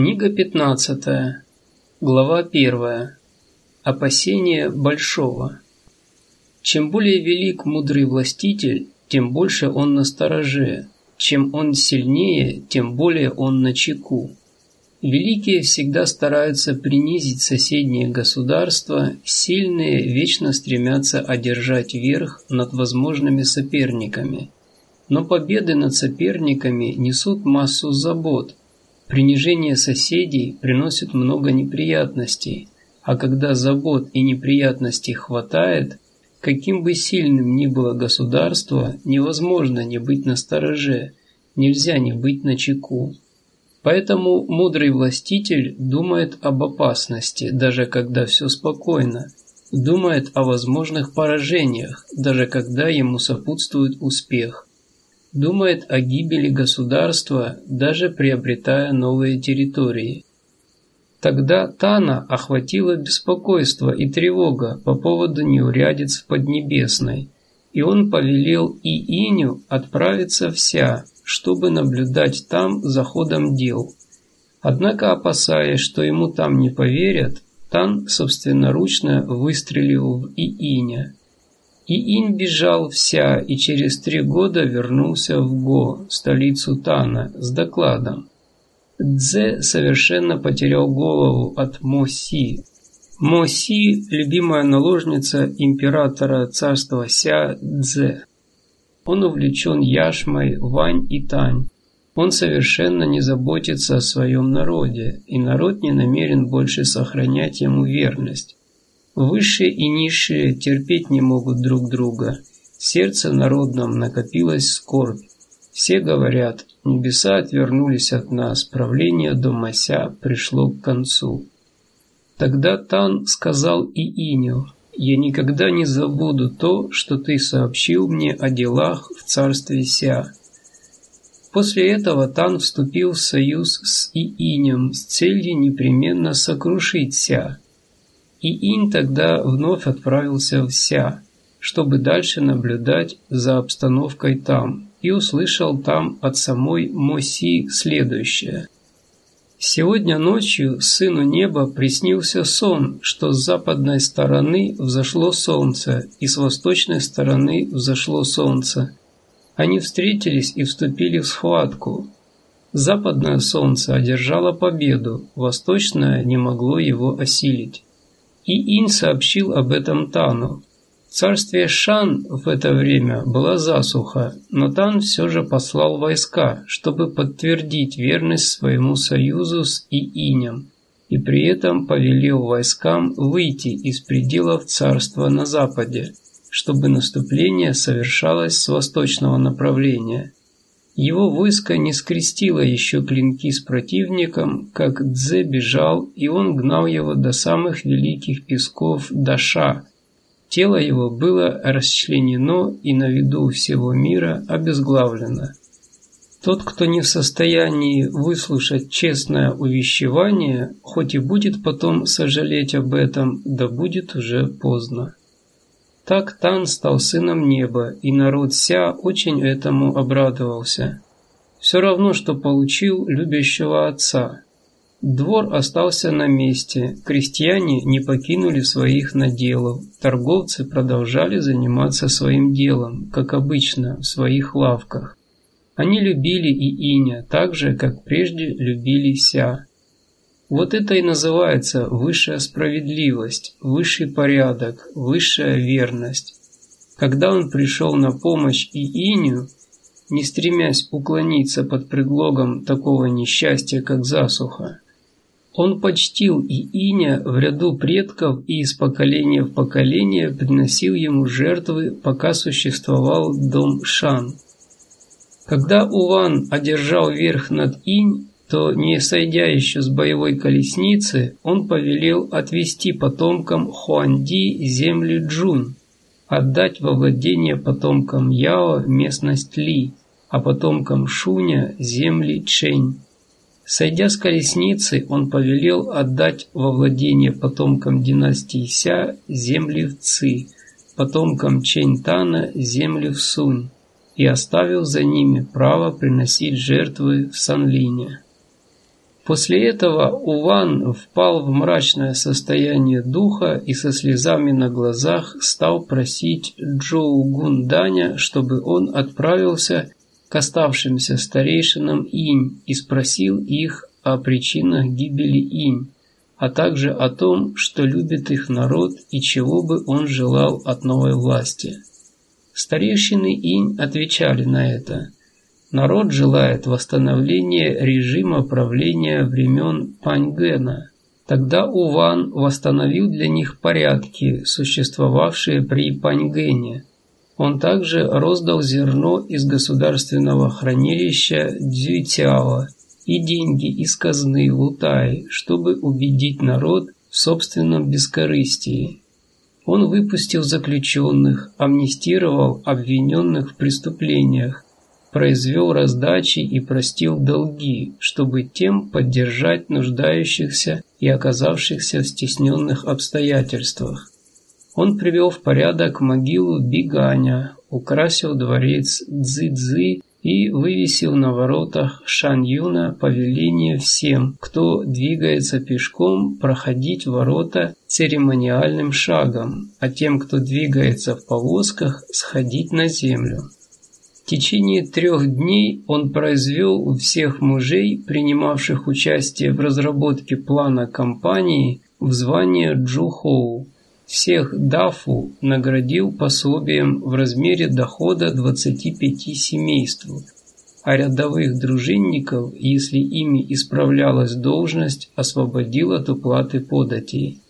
Книга 15. Глава 1. Опасение большого. Чем более велик мудрый властитель, тем больше он настороже. Чем он сильнее, тем более он на чеку. Великие всегда стараются принизить соседние государства, сильные вечно стремятся одержать верх над возможными соперниками. Но победы над соперниками несут массу забот – Принижение соседей приносит много неприятностей, а когда забот и неприятностей хватает, каким бы сильным ни было государство, невозможно не быть на стороже, нельзя не быть на чеку. Поэтому мудрый властитель думает об опасности, даже когда все спокойно, думает о возможных поражениях, даже когда ему сопутствует успех думает о гибели государства, даже приобретая новые территории. Тогда Тана охватило беспокойство и тревога по поводу неурядиц в Поднебесной, и он повелел Ииню отправиться вся, чтобы наблюдать там за ходом дел. Однако, опасаясь, что ему там не поверят, Тан собственноручно выстрелил в Ииня – и Инь бежал вся и через три года вернулся в Го, столицу Тана, с докладом. Дзе совершенно потерял голову от Моси. Моси – любимая наложница императора царства Ся Дзе. Он увлечен яшмой, вань и тань. Он совершенно не заботится о своем народе, и народ не намерен больше сохранять ему верность. Высшие и низшие терпеть не могут друг друга. Сердце народном накопилась скорбь. Все говорят, небеса отвернулись от нас, правление Домася пришло к концу. Тогда Тан сказал и Иню, «Я никогда не забуду то, что ты сообщил мне о делах в царстве Ся». После этого Тан вступил в союз с Иинем с целью непременно сокрушить Ся. И Инь тогда вновь отправился в Ся, чтобы дальше наблюдать за обстановкой там, и услышал там от самой Моси следующее. Сегодня ночью сыну неба приснился сон, что с западной стороны взошло солнце, и с восточной стороны взошло солнце. Они встретились и вступили в схватку. Западное солнце одержало победу, восточное не могло его осилить. И Инь сообщил об этом Тану. В царстве Шан в это время была засуха, но Тан все же послал войска, чтобы подтвердить верность своему союзу с Иинем, и при этом повелел войскам выйти из пределов царства на западе, чтобы наступление совершалось с восточного направления – его войско не скрестило еще клинки с противником, как Дзе бежал, и он гнал его до самых великих песков Даша. Тело его было расчленено и на виду всего мира обезглавлено. Тот, кто не в состоянии выслушать честное увещевание, хоть и будет потом сожалеть об этом, да будет уже поздно. Так Тан стал сыном неба, и народ Ся очень этому обрадовался. Все равно, что получил любящего отца. Двор остался на месте, крестьяне не покинули своих наделов, торговцы продолжали заниматься своим делом, как обычно, в своих лавках. Они любили и Иня, так же, как прежде любили Ся. Вот это и называется высшая справедливость, высший порядок, высшая верность. Когда он пришел на помощь Ииню, не стремясь уклониться под предлогом такого несчастья, как засуха, он почтил Ииня в ряду предков и из поколения в поколение приносил ему жертвы, пока существовал дом Шан. Когда Уван одержал верх над Инь, то, не сойдя еще с боевой колесницы, он повелел отвести потомкам Хуанди земли Джун, отдать во владение потомкам Яо местность Ли, а потомкам Шуня земли Чэнь. Сойдя с колесницы, он повелел отдать во владение потомкам династии Ся земли в Ци, потомкам Чэнь-Тана земли в Сунь, и оставил за ними право приносить жертвы в Санлине. После этого Уван впал в мрачное состояние духа и со слезами на глазах стал просить Джоу Гунданя, чтобы он отправился к оставшимся старейшинам Инь и спросил их о причинах гибели Инь, а также о том, что любит их народ и чего бы он желал от новой власти. Старейшины Инь отвечали на это – Народ желает восстановления режима правления времен Паньгена. Тогда Уван восстановил для них порядки, существовавшие при Паньгене. Он также роздал зерно из государственного хранилища Дзюйтяо и деньги из казны Лутай, чтобы убедить народ в собственном бескорыстии. Он выпустил заключенных, амнистировал обвиненных в преступлениях, произвел раздачи и простил долги, чтобы тем поддержать нуждающихся и оказавшихся в стесненных обстоятельствах. Он привел в порядок могилу Биганя, украсил дворец Цзы-Цзы и вывесил на воротах Шань-Юна повеление всем, кто двигается пешком, проходить ворота церемониальным шагом, а тем, кто двигается в повозках, сходить на землю. В течение трех дней он произвел у всех мужей, принимавших участие в разработке плана кампании, в звание Джухоу. Всех Дафу наградил пособием в размере дохода 25 семейств, а рядовых дружинников, если ими исправлялась должность, освободил от уплаты податей.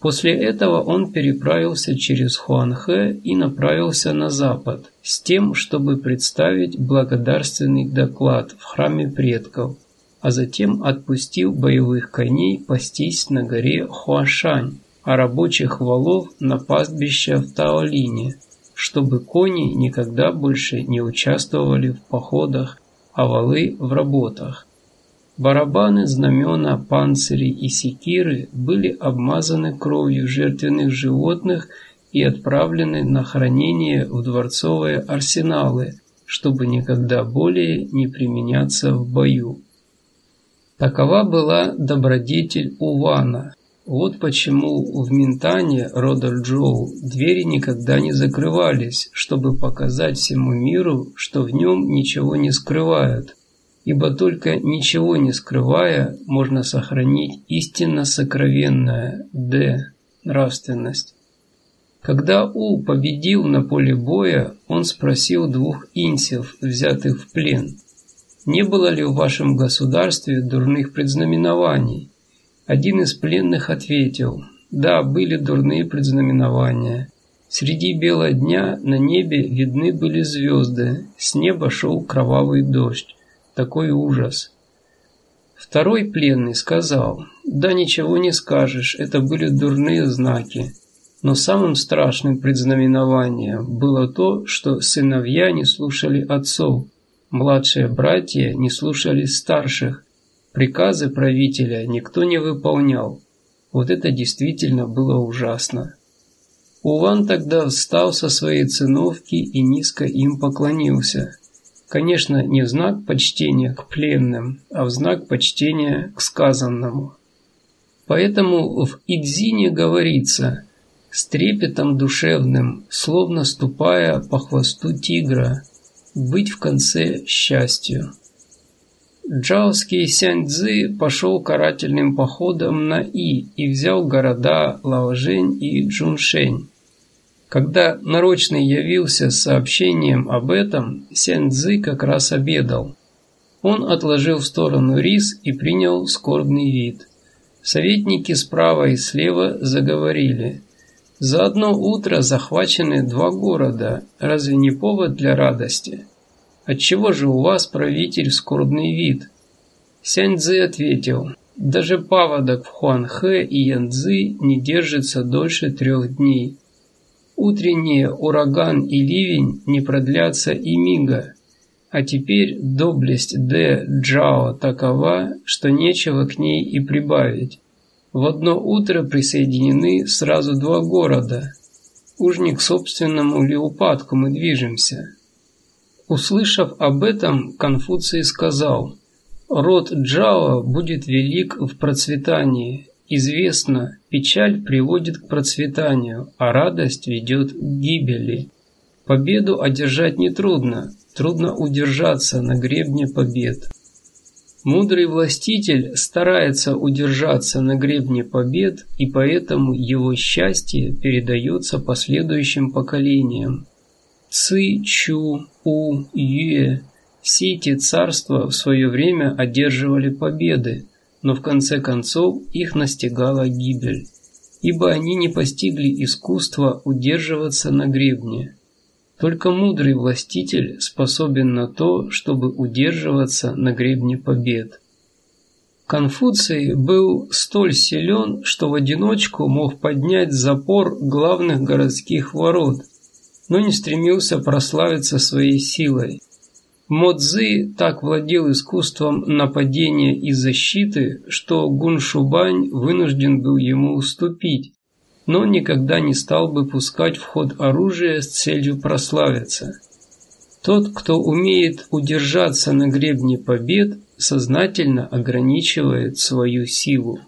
После этого он переправился через Хуанхэ и направился на запад с тем, чтобы представить благодарственный доклад в храме предков, а затем отпустил боевых коней пастись на горе Хуашань, а рабочих валов на пастбище в Таолине, чтобы кони никогда больше не участвовали в походах, а валы в работах. Барабаны, знамена, панцири и секиры были обмазаны кровью жертвенных животных и отправлены на хранение в дворцовые арсеналы, чтобы никогда более не применяться в бою. Такова была добродетель Увана. Вот почему в Минтане рода Джоу двери никогда не закрывались, чтобы показать всему миру, что в нем ничего не скрывают – ибо только ничего не скрывая, можно сохранить истинно сокровенное Д – нравственность. Когда У победил на поле боя, он спросил двух инсев, взятых в плен, «Не было ли в вашем государстве дурных предзнаменований?» Один из пленных ответил, «Да, были дурные предзнаменования. Среди бела дня на небе видны были звезды, с неба шел кровавый дождь такой ужас. Второй пленный сказал, да ничего не скажешь, это были дурные знаки. Но самым страшным предзнаменованием было то, что сыновья не слушали отцов, младшие братья не слушали старших, приказы правителя никто не выполнял. Вот это действительно было ужасно. Уван тогда встал со своей циновки и низко им поклонился. Конечно, не в знак почтения к пленным, а в знак почтения к сказанному. Поэтому в Идзине говорится «с трепетом душевным, словно ступая по хвосту тигра, быть в конце счастью». Джаоский Сяньцзы пошел карательным походом на И и взял города Лаожень и Джуншень. Когда нарочный явился с сообщением об этом, Сянь Цзы как раз обедал. Он отложил в сторону рис и принял скорбный вид. Советники справа и слева заговорили. За одно утро захвачены два города. Разве не повод для радости? Отчего же у вас, правитель, скорбный вид? Сянь Цзы ответил. Даже паводок в Хуанхэ и Янцзы не держится дольше трех дней. Утренние ураган и ливень не продлятся и мига. А теперь доблесть Д. Джао такова, что нечего к ней и прибавить. В одно утро присоединены сразу два города. Уж не к собственному ли упадку мы движемся? Услышав об этом, Конфуций сказал, Род Джао будет велик в процветании. Известно, печаль приводит к процветанию, а радость ведет к гибели. Победу одержать нетрудно, трудно удержаться на гребне побед. Мудрый властитель старается удержаться на гребне побед, и поэтому его счастье передается последующим поколениям. Ци, Чу, У, Юэ – все эти царства в свое время одерживали победы, но в конце концов их настигала гибель, ибо они не постигли искусства удерживаться на гребне. Только мудрый властитель способен на то, чтобы удерживаться на гребне побед. Конфуций был столь силен, что в одиночку мог поднять запор главных городских ворот, но не стремился прославиться своей силой. Модзы так владел искусством нападения и защиты, что Гуншубань вынужден был ему уступить, но никогда не стал бы пускать в ход оружие с целью прославиться. Тот, кто умеет удержаться на гребне побед, сознательно ограничивает свою силу.